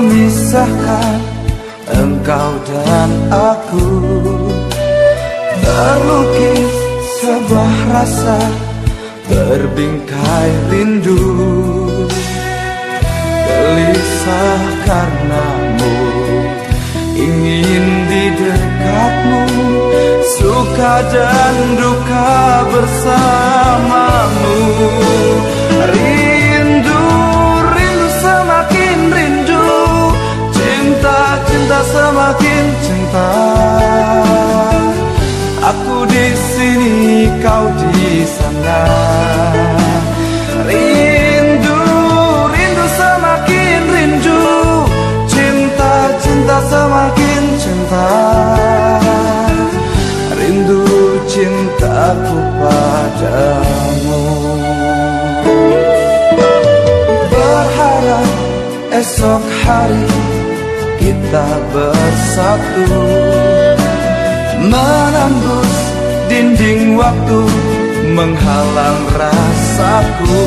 memisahkan engkau dan aku. Terlukis sebuah rasa terbingkai rindu. Gelisah karenamu Ingin di dekatmu. Suka dan duka bersamamu semakin cinta. Aku di sini, kau di sana. Rindu, rindu semakin rindu. Cinta, cinta semakin cinta. Rindu cintaku padamu. Berharap esok hari kita bersatu. Menembus dinding waktu menghalang rasaku.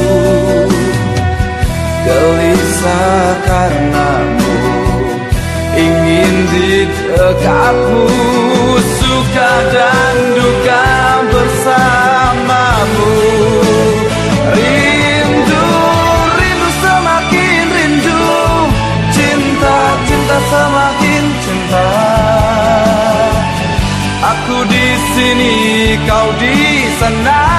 Gelisah karenamu Ingin di dekatmu. Suka dan sini, kau di sana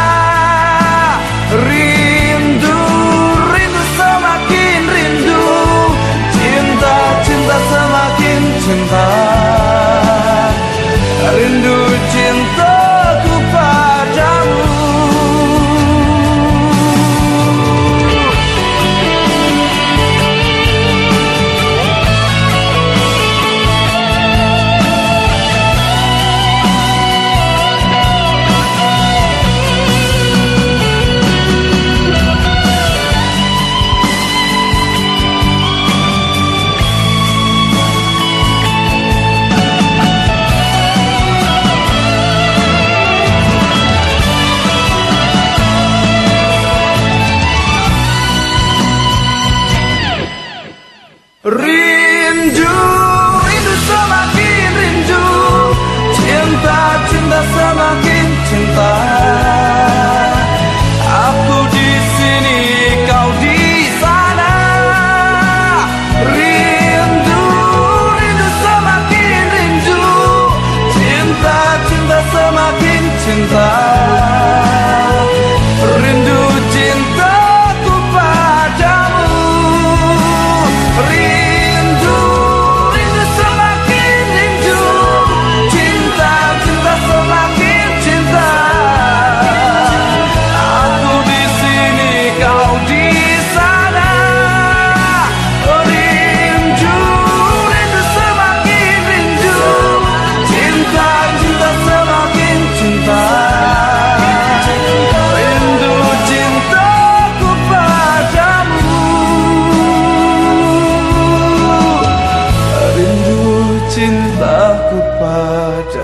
but a